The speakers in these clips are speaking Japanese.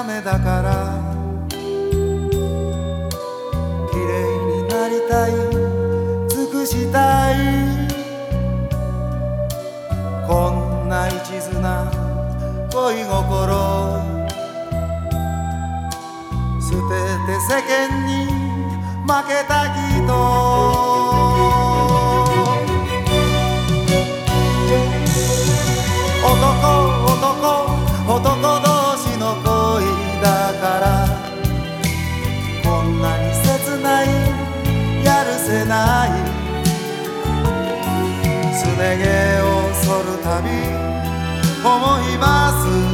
雨だから。綺麗になりたい。尽くしたい。こんな一途な恋心。捨てて世間に負けた人。すね毛を剃るたび思います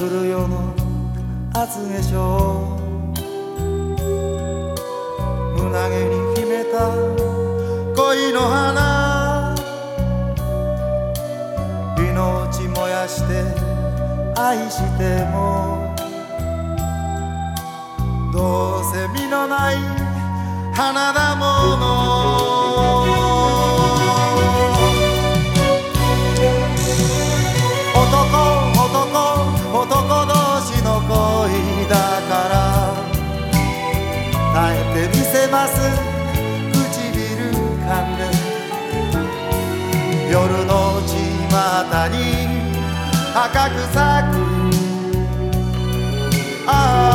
降る夜の厚化粧胸毛に秘めた恋の花。命燃やして愛しても。どうせ実のない花だもの。耐えてみせます。唇噛んで。夜の巷に赤く咲く。ああ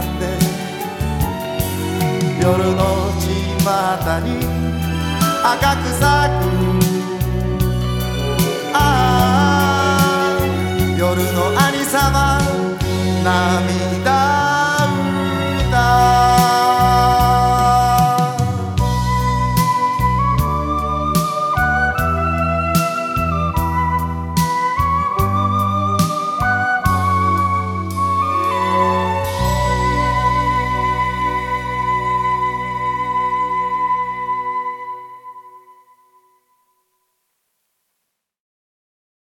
んで？夜の巷に赤く咲く。ああ夜の兄様涙